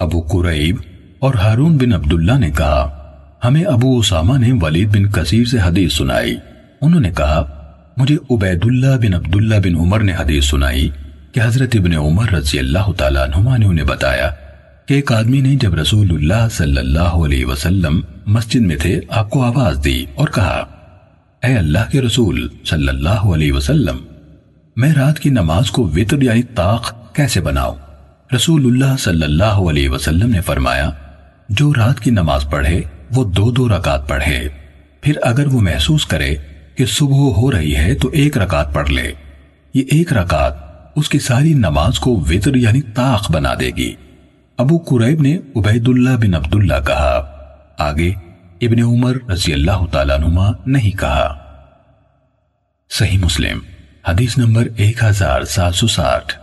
ابو قریب اور ہارون بن عبداللہ نے کہا، ہمیں ابو اسامہ نے ولید بن کثیر سے حدیث سنائی۔ انہوں نے کہا، مجھے عبید اللہ بن عبداللہ بن عمر نے حدیث سنائی کہ حضرت ابن عمر رضی اللہ تعالیٰ عنہما نے انہیں بتایا کہ ایک آدمی نے جب رسول اللہ صلی اللہ علیہ وسلم مسجد میں تھے، آپ کو آواز دی اور کہا، اے اللہ کے رسول صلی اللہ علیہ وسلم، میں رات کی نماز کو وطر یعنی طاق کیسے بناؤں؟ رسول اللہ صلی اللہ علیہ وسلم نے فرمایا، جو رات کی نماز پڑھے، وہ دو دو رکعت پڑھے۔ پھر اگر وہ محسوس کرے کہ صبح ہو رہی ہے، تو ایک رکعت پڑھ لے۔ یہ ایک رکعت اس کی ساری نماز کو وطر یعنی طاق بنا دے گی۔ ابو قریب نے عبید اللہ بن عبداللہ کہا۔ آگے ابن عمر رضی اللہ تعالیٰ نما نہیں کہا۔ صحیح مسلم، حدیث نمبر ایک ہزار سات سو ساٹھ۔